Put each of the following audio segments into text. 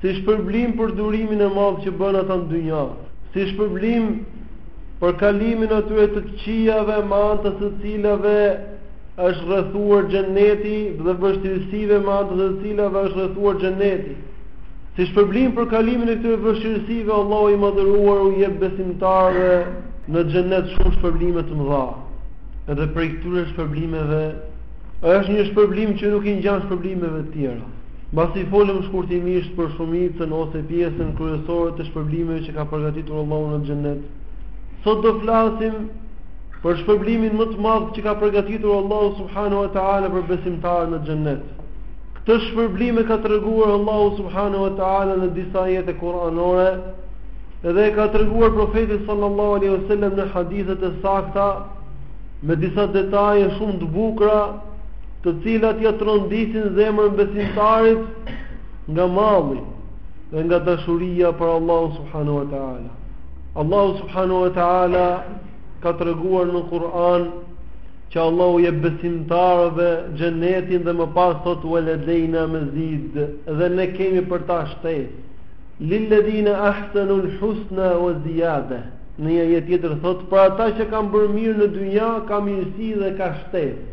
Si shpërblim për durimin e madh që bënë ata në dynja, si shpërblim për kalimin e atyre të këqijave me anë të së cilave është rrethuar xheneti dhe vështirësive me anë të së cilave është rrethuar xheneti. Si shpërblim për kalimin e këtyre vështirësive, Allahu i madhëruar u jep besimtarëve në xhenet shumë shpërblime të mëdha. Edhe prej këtyre shpërblimeve Është një shpërblim që nuk i ngjan shpërblimeve të tjera. Mbasi folëm shkurtimisht për shumicën ose pjesën kryesore të shpërblimeve që ka përgatitur Allahu në xhennet, sot do flasim për shpërblimin më të madh që ka përgatitur Allahu subhanahu wa taala për besimtarët në xhennet. Këtë shpërblim e ka treguar Allahu subhanahu wa taala në disa ajete kuranore dhe e ka treguar profeti sallallahu alaihi wasallam në hadithe të sakta me disa detaje shumë të bukura, të cilat ia trondisin zemrën besimtarit nga malli dhe nga dashuria për Allahun subhanahu wa taala. Allahu subhanahu wa taala ka treguar në Kur'an që Allahu u jep besimtarëve xhenetin dhe më pas thotë wa ladeina mazid dhe ne kemi për ta shtesë. Lilladhina ahsanu al-husna wa ziyada. Në një ajet tjetër thotë për ata që kanë bërë mirë në dynja, ka mirësi dhe ka shtesë.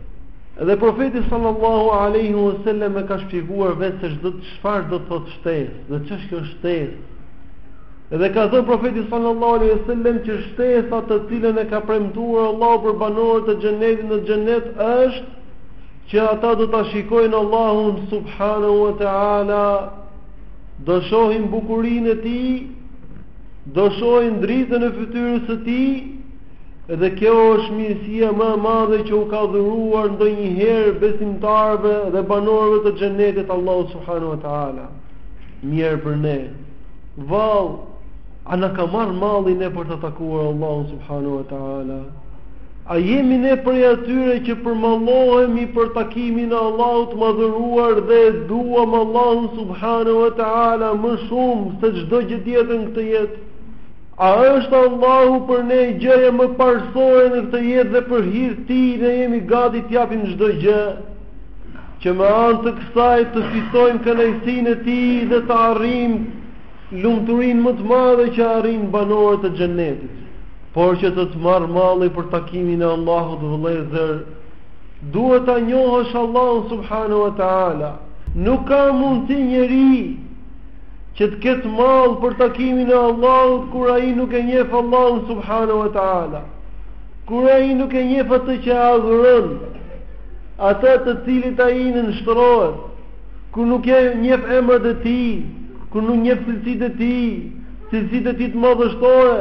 Dhe profeti sallallahu alaihi wasallam e ka shpjeguar vetë se çdo çfarë do të thotë shtesë, dhe ç'është kjo shtesë. Dhe ka thënë profeti sallallahu alaihi wasallam që shtesa të cilën e ka premtuar Allahu për banorët e xhenetit në xhenet është që ata do ta shikojnë Allahun subhanahu wa taala Do shohin bukurinë e tij, do shohin dritën e fytyrës së tij, dhe kjo është mirësia më e madhe që u ka dhuruar ndonjëherë besimtarëve dhe banorëve të xhenetit Allahu subhanahu wa taala. Mjerë për ne. Vallë, a na ka marrë malli ne për ta takuar Allahun subhanahu wa taala? A jemi ne prej atyre që përmallohemi për takimin e Allahut të Madhëruar dhe e duam Allahun subhanahu wa taala më shumë se çdo gjë tjetër në këtë jetë? A është Allahu për ne gjëja më parësore në këtë jetë dhe për hir të Tij ne jemi gati të japim çdo gjë që me anë të kësaj të fitojmë kënaqësinë e Tij dhe të arrijmë Lumturinë më të madhe që arrijnë banorët e Xhennetit, por që të të marrë malli për takimin e Allahut vëllezër, duhet ta njohësh Allahun subhanahu wa taala. Nuk ka mundësi njeri që të ketë mall për takimin e Allahut kur ai nuk e njeh Allahun subhanahu wa taala. Kur ai nuk e njeh atë që adhuron, atë të cilit ai i nënshtrohet, Kur nuk e njeh emrat e tij, kur nuk njeh cilësitë e tij, cilësitë e tij të madhështore,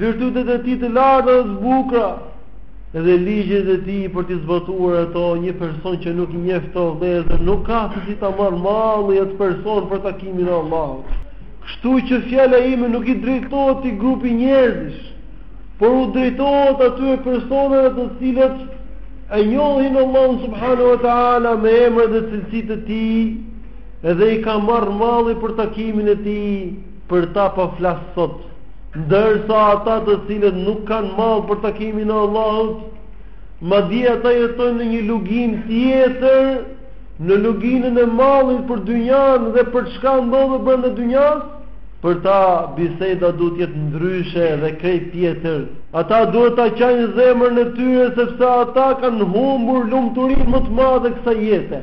virtytet e tij të larta dhe të bukura, dhe ligjet e tij për t'i zbatuar ato, një person që nuk i njeh këto vëllezër, nuk ka se si ta marrë malli atë person për takimin e Allahut. Kështu që fjala ime nuk i drejtohet këtij grupi njerëzish, por u drejtohet atyre personave të cilët e njohin Allahun subhanahu wa taala me emrat dhe cilësitë e tij dhe i ka marrë malli për takimin e tij për ta po flas sot ndërsa ata të cilët nuk kanë mall për takimin e Allahut madje ata jetojnë në një luginë tjetër në luginën e mallit për dynjanë dhe për çka ndodh brenda dynjasë, për ta biseda duhet të jetë ndryshe dhe krejt tjetër. Ata duhet ta qajnë zemrën e tyre sepse ata kanë humbur lumturinë më të madhe kësaj jete.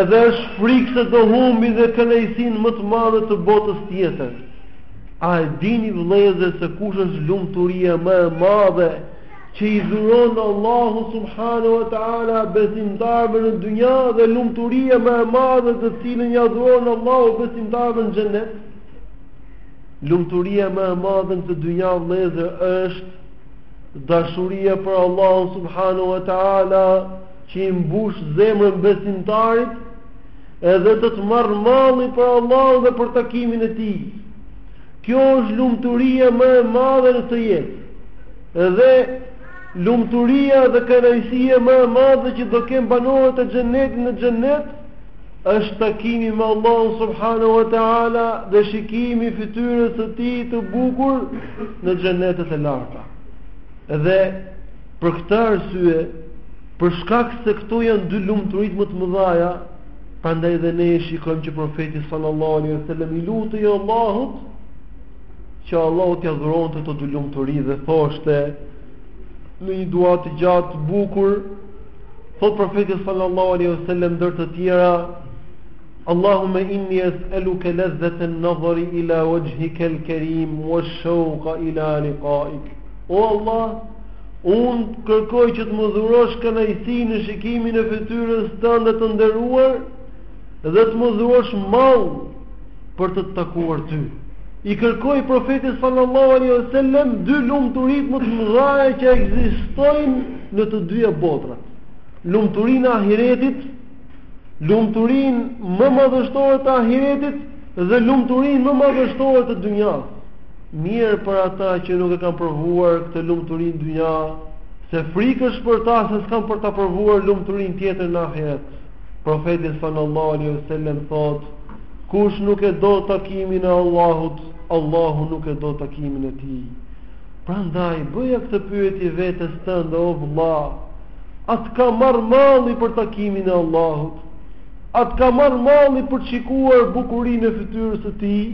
Edhe është frikë se do humbin dhe kënaqësinë më të madhe të botës tjetër. A e dini vëllezër se kush është lumturia më e madhe që i dhuron Allahu subhanahu wa taala besimtarëve në dynja dhe lumturia më e madhe të cilën ia dhuron Allahu besimtarëve në xhenet. Lumturia më e madhe në këtë dynja vëllezër është dashuria për Allahun subhanahu wa taala që i mbush zemrën besimtarit edhe të të marrë malli për Allahun dhe për takimin e tij. Kjo është lumturia më e madhe në këtë jetë. Dhe lumturia dhe kënaqësia më e madhe që do kenë banorët e xhennetit në xhennet është takimi me Allahun subhanahu wa taala dhe shikimi i fytyrës së tij të bukur në xhennetet e larta. Dhe për këtë arsye, për shkak se këto janë dy lumturitë më të mëdha, prandaj dhe ne shikojmë që profeti sallallahu alaihi wasallam i lutej Allahut që Allahu t'ja dhuronte këto dy lumturi dhe thoshte në një dua të gjatë të bukur thotë profeti sallallahu alaihi wasallam ndër të tjera Allahumma inni as'aluka ladhata an-nazari ila wajhika al-karim wa ash-shawqa ila liqa'ik O Allah unë kërkoj që të më dhurosh kënaqësinë në shikimin e fytyrës tënde të nderuar dhe të më dhurosh mall për të takuar ty. I kërkoi profeti sallallahu alaihi wasallam dy lumturitë më të mëdha që ekzistojnë në të dyja botrat. Lumturinë e ahiretit, lumturinë më madhështore të ahiretit dhe lumturinë më madhështore të dynjas. Mjerë për ata që nuk e kanë provuar këtë lumturi në dynja, se frikë është për ta se s'kanë për ta provuar lumturinë tjetër në ahiret. Profeti sallallahu alaihi wasallam thotë: Kush nuk e do takimin e Allahut, Allahu nuk e do takimin e tij. Prandaj bëja këtë pyetje vetes tënde o vëlla, a të ka marrë malli për takimin e Allahut? A të ka marrë malli për të shikuar bukurinë e fytyrës së tij?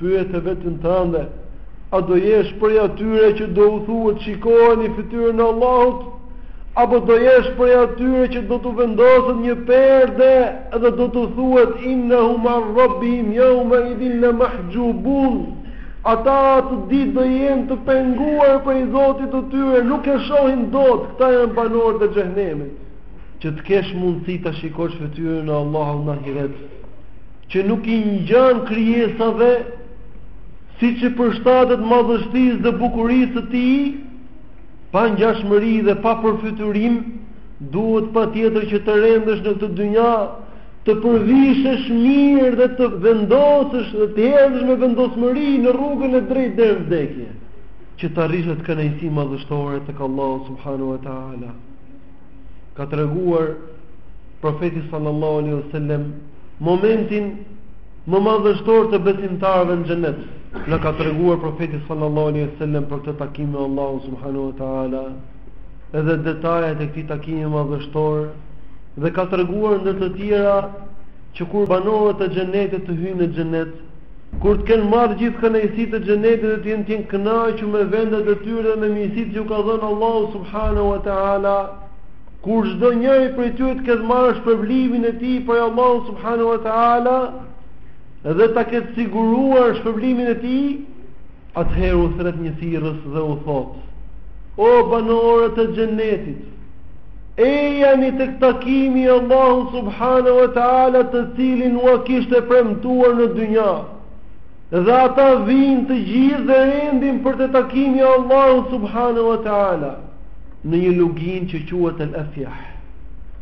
Pyete veten tënde. A do jesh prej atyre që do u thuhet shikojeni fytyrën e Allahut? Apo do jesh prej atyre që do t'u vendoset një perde dhe do t'u thuhet innahum an rabbihim yawma idhin la mahjubun? Ata atë ditë do jenë të penguar prej Zotit të tyre, nuk e shohin dot, këta janë banorët e xhehenemit. Që të kesh mundësi ta shikosh fytyrën e Allahut në ahiret, që nuk i ngjan krijesave siç i përshtatet madhështisë dhe bukurisë së tij, pa ngjashmëri dhe pa përfytyrim, duhet patjetër që të rendësh në këtë dynja, të përvishesh mirë dhe të vendosësh dhe të ecësh me vendosmëri në rrugën e drejtë deri në vdekje, që të arrish atë kënaqësi madhështore tek Allahu subhanahu wa taala. Ka treguar profeti sallallahu alaihi wasallam momentin më madhështor të besimtarëve në xhenet na ka treguar profeti sallallahu alaihi wasallam për këtë takim me Allahun subhanahu wa taala edhe detajet e këtij takimi madhështor dhe ka treguar ndër të tjera që kur banorët e xhenetit të hyjnë në xhenet kur të kenë marrë gjithë kënaqësitë e xhenetit dhe të jenë të jenë kënaqur me vendet e tyre dhe me mirësitë që u ka dhënë Allahu subhanahu wa taala Kur çdo njëri prej tyre të ketë marrë shpërblimin e tij prej Allahut subhanahu wa taala dhe ta ketë siguruar shpërblimin e tij, atëherë u thret një thirrës dhe u thotë: O banorët e xhenetit, ejani tek takimi i Allahut subhanahu wa taala të cilin ua kishte premtuar në dynja. Dhe ata vijnë të gjithë dhe rendin për te takimi i Allahut subhanahu wa taala në një luginë që quhet El Afyah.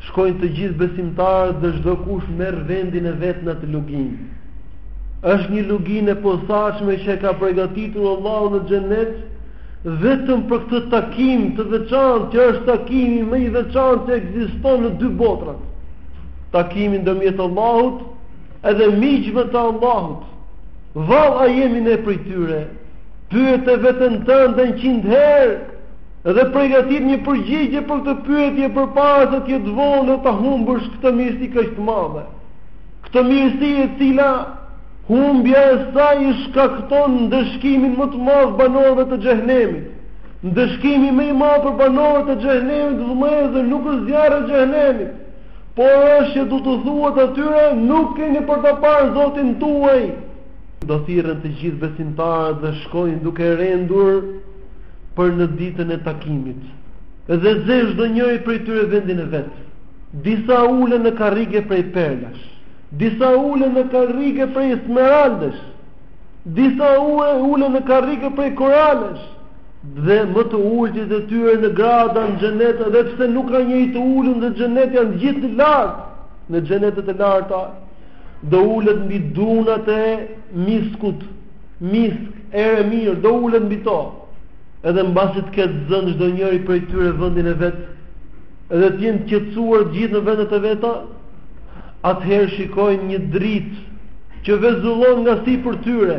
Shkojnë të gjithë besimtarët dhe çdokush merr vendin e vet në atë luginë. Është një luginë e posaçme që e ka përgatitur Allahu në xhenet vetëm për këtë takim të veçantë, që është takimi më i veçantë që ekziston në dy botët. Takimi ndërmjet Allahut Edhe miqve të Allahut, vallë a jemi ne prej tyre? Pyete veten tënde njëqind herë, edhe pregatite një përgjigje për këtë pyetje përpara se të jetë vonë dhe ta humbësh këtë mirësi kaq të madhe. Këtë mirësi e cila humbja e saj i shkakton ndëshkimin më të madh banorëve të xhehenemit. Ndëshkimi më i madh për banorët e xhehenemit, vëllezër, nuk është zjarri i xhehenemit. Por është që do t'u thuhet atyre, nuk keni për ta parë Zotin tuaj. Do thirren të gjithë besimtarët dhe shkojnë duke rendur për në ditën e takimit. Dhe zë çdo njëri prej tyre vendin e vet. Disa ulen në karrige prej perlash, disa ulen në karrige prej smeraldesh, disa ulen në karrige prej koralesh. dhe më të ultit e tyre në grada në xhenet, edhe pse nuk ka njeri të ulët në xhenet, janë të gjithë të lartë në xhenetet e larta. Do ulet mbi dunat e miskut, misk erë e mirë, do ulet mbi to. Edhe mbasi të ketë zënë çdonjëri prej tyre vendin e vet, edhe të jenë të qetësuar të gjithë në vendet e veta, atëherë shikojnë një dritë që vezullon nga sipër tyre.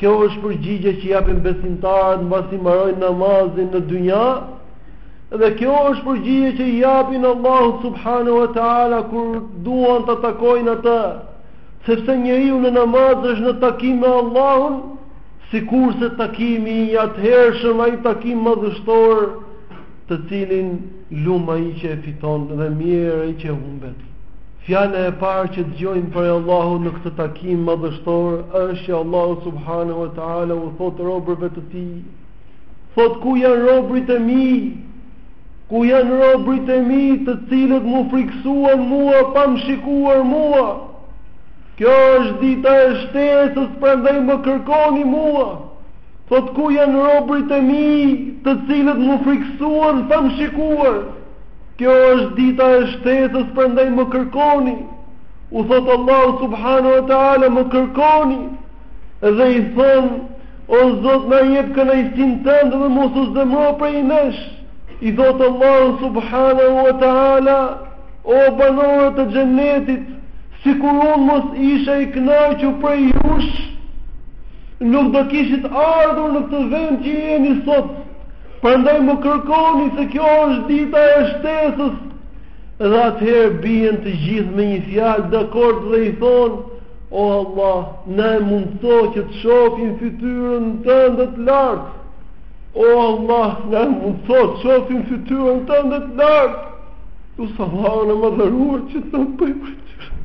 Kjo është përgjigje që japin besimtarët mbasi mbarojnë namazin në dynja, dhe kjo është përgjigje që i japin Allahut subhanahu wa taala kur duan ta takojnë atë, sepse njeriu në namaz është në takim me Allahun, sikurse takimi i atëhershëm ai takim madhështor, të cilin lum ai që e fiton dhe mjerë ai që e humbet. Fjala e parë që dëgjojnë prej Allahut në këtë takim madhështor është që Allahu subhanahu wa taala u thotë robërve të tij: "Fot ku janë robërit e mi? Ku janë robërit e mi të cilët m'u frikësuan mua pa më shikuar mua?" Kjo është dita e shtesës, prandaj më kërkoni mua. Thotë ku janë robërit e mi, të cilët m'u frikësuan pa më shikuar? Kjo është dita e shtesës, prandaj më kërkoni. U thotë Allahu subhanahu wa taala, më kërkoni dhe i thonë, o Zot na jep kënaqësinë tënde dhe mos u zemro prej nesh. I thotë Allahu subhanahu wa taala, o banorët e xhenetit, sikur unë mos isha i kënaqur prej jush, nuk do kishit ardhur në këtë vend që jeni sot. Prandaj më kërkoni se kjo është dita e shtesës dhe atëherë bien të gjithë me një fjalë dakord dhe i thonë O Allah, na e mundëso që të shofim fytyrën tënde të lartë. O Allah, na e mundëso të shofim fytyrën tënde të lartë. Tu sa vahën e madhëruar që të në pëjë për të shofim.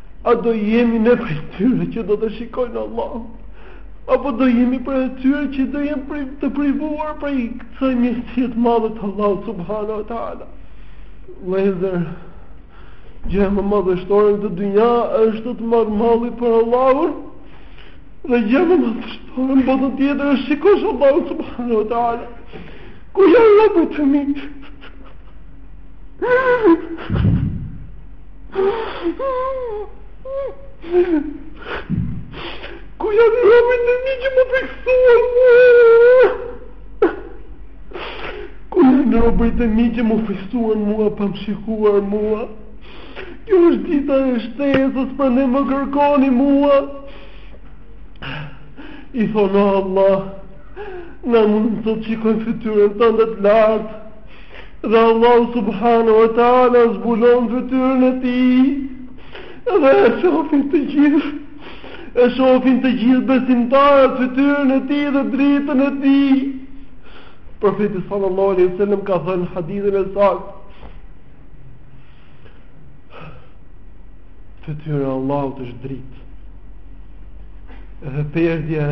A do jemi ne prej atyre që do ta shikojnë Allahun? Apo do jemi prej atyre që do jenë prej të privuar prej kësaj mirësie të madhe të Allahut subhanahu wa taala? Vëllezër gjëja më madhështore në dynja është të të marrë malli për Allahun Dhe gjëja më madhështore në botën tjetër është ta shikosh Allahun subhanahu wa taala Ku janë robërit e mi Ku janë robërit e mi që më frikësuan mua? Ku janë robërit e mi që më frikësuan mua pa më shikuar mua? Kjo është dita e shtesës prandaj më kërkoni mua. I thonë o Allah, na mundëso ta shikojmë fytyrën tënde të lartë, dhe Allahu subhanahu wa taala zbulon fytyrën e tij dhe e shohin të gjithë e shohin të gjithë besimtarët fytyrën e tij dhe dritën e tij profeti sallallahu alaihi wasallam ka thënë në hadithin e saktë Fytyra e Allahut është dritë. Dhe perdja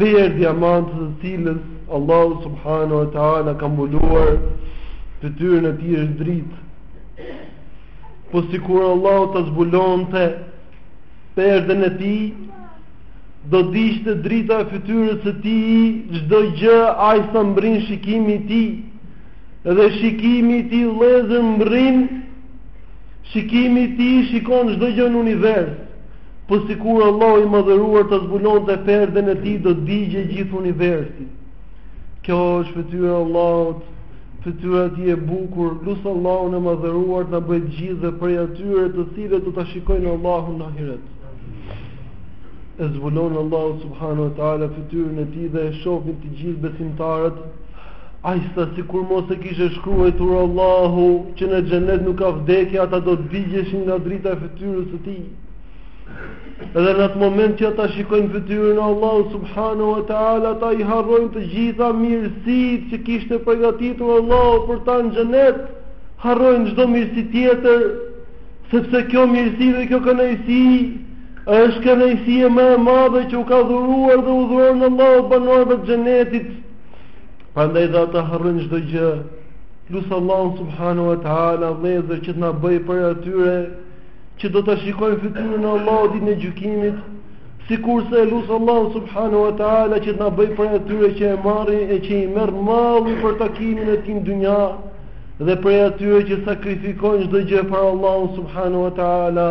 perdja me anë të së cilës Allahu subhanahu wa taala ka mbuluar fytyrën e tij është dritë. Po sikur Allahu ta zbulonte perdën e tij, do digjte drita e fytyrës së tij çdo gjë aq sa mbërrin shikimi i tij. Dhe shikimi i tij vëllezër mbërrin Shikimi i tij shikon çdo gjë në univers, po sikur Allahu i Madhëruar ta zbulonte perden e tij do të digjej gjithë universi. Kjo është fytyra e Allahut, fytyra e tij e bukur, lus Allahun e Madhëruar të na bëjë të gjithë dhe prej atyre të cilët do ta shikojnë Allahun në ahiret. E zbulon Allahu subhanahu wa taala fytyrën e tij dhe e shohin të gjithë besimtarët Aq sa sikur mos e kishte shkruajtur Allahu që në xhenet nuk ka vdekje, ata do të digjeshin nga drita e fytyrës së tij. Edhe në atë moment që ata shikojnë fytyrën e Allahut subhanahu wa taala, ata i harrojnë të gjitha mirësitë që kishte përgatitur Allahu për ta në xhenet. Harrojnë çdo mirësi tjetër, sepse kjo mirësi dhe kjo kënaqësi Është kënaqësia më e madhe që u ka dhuruar dhe u dhuron Allahu banorëve të xhenetit. Prandaj do ta harrojnë çdo gjë. Lus Allahun subhanahu wa taala vëllezër që të na bëjë prej atyre që do ta shikojnë fytyrën e Allahut ditën e gjykimit. Sikurse lus Allahun subhanahu wa taala që të na bëjë prej atyre që e marri e që i merr malli për takimin e tij në dynja dhe prej atyre që sakrifikojnë çdo gjë për Allahun subhanahu wa taala.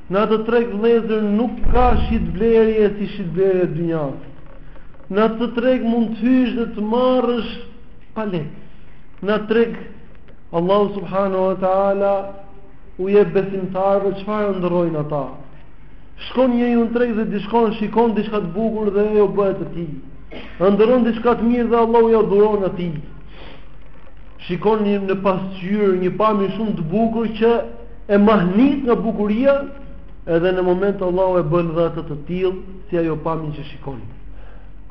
Në atë treg vëllezër nuk ka shitblerje si shitblerja e dynjas. Në atë treg mund të hysh dhe të marrësh pa lek. Në atë treg Allahu subhanahu wa taala u jep besimtarëve çfarë ëndërrojnë ata. Shkon një ju në treg dhe dishkon, shikon diçka të bukur dhe ajo bëhet e tij. Ëndërron diçka të mirë dhe Allahu ja dhuron atij. Shikon një në pasqyrë, një pamje shumë të bukur që e mahnit nga bukuria edhe në moment Allahu e bën dhe atë të tillë si ajo pamje që shikon.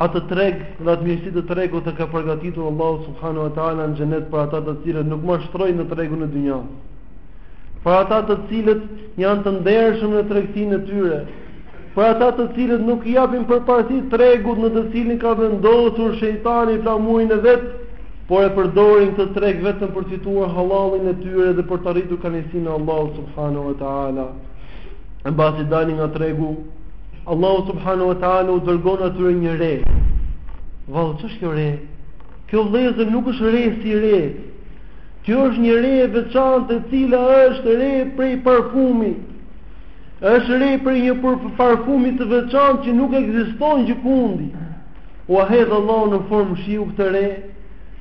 Atë treg dhe atë mirësi të tregut e ka përgatitur Allahu subhanahu wa taala në xhenet për ata të cilët nuk mashtrojnë në tregun e dynjas. Për ata të cilët janë të ndershëm në tregtinë e tyre, Për ata të cilët nuk i japin përparësi tregut në të cilin ka vendosur shejtani flamurin e vet, por e përdorin këtë treg vetëm për të fituar hallalin e tyre dhe për të arritur kënaqësinë e Allahut subhanahu wa taala. Mbasi dalin nga tregu, Allahu subhanahu wa taala u dërgon atyre një re. Vallë ç'është kjo re? Kjo vëllezër nuk është re si re. Kjo është një re e veçantë e cila është re prej parfumi. Është re prej një prej parfumi të veçantë që nuk ekziston gjëkundi. Ua hedh Allahu në formë shiu këtë re,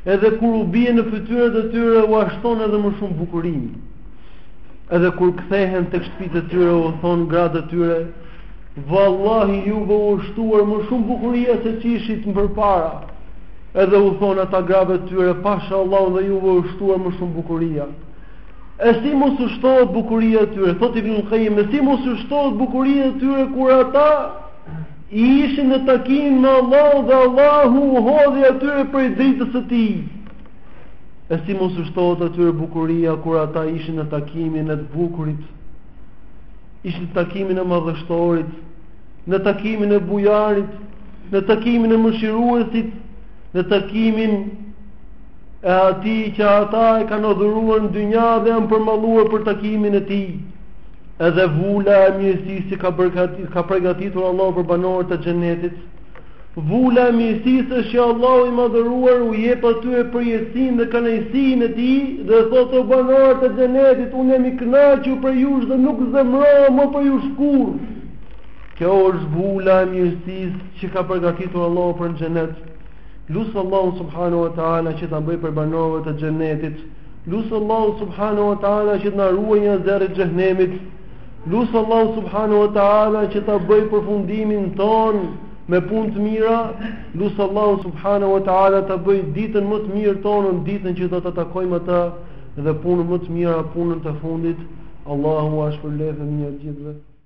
edhe kur u bie në fytyrat e tyre ua shton edhe më shumë bukurinë. Edhe kur kthehen tek shtëpitë e tyre u thonë gratë e tyre, "Vallahi juve u është shtuar më shumë bukuria se ç'ishit më përpara." Edhe u thonë ata grave të tyre, "Pasha Allahun dhe juve u është shtuar më shumë bukuria." E si mos u shtohet bukuria e tyre, thotë Ibn Qayyim, e si mos u shtohet bukuria e tyre kur ata ishin në takimin me Allahun dhe Allahu u hodhi atyre prej dritës së tij. E si mos u shtohet atyre bukuria kur ata ishin në takimin e të bukurit? Ishin në takimin e madhështorit, në takimin e bujarit, në takimin e mëshiruesit, në takimin e atij që ata e kanë adhuruar në dynja dhe janë përmalluar për takimin e tij, edhe vula e mirësisë që ka, përgati, ka pregatitur Allahu për banorët e xhenetit, vula e mirësisë është që Allahu i madhëruar u jep atyre përjetësinë dhe kënaqësinë e tij, dhe thotë o banorët e xhenetit, unë jam i kënaqur prej jush dhe nuk zemërohem më prej jush kurrë, kjo është vula e mirësisë që ka pregatitur Allahu për në xhenet, Lus Allahun subhanahu wa taala që të na bëjë prej banorëve të xhenetit. Lus Allahun subhanahu wa taala që të na ruajë nga zjarri i xhehenemit. Lus Allahun subhanahu wa taala që ta bëjë përfundimin tonë me punë të mira. Lus Allahun subhanahu wa taala ta bëjë ditën më të mirë tonën, ditën që do ta takojmë atë dhe punën më të mirë, punën e fundit. Allahu ua shpërbleftë me të mira gjithëve.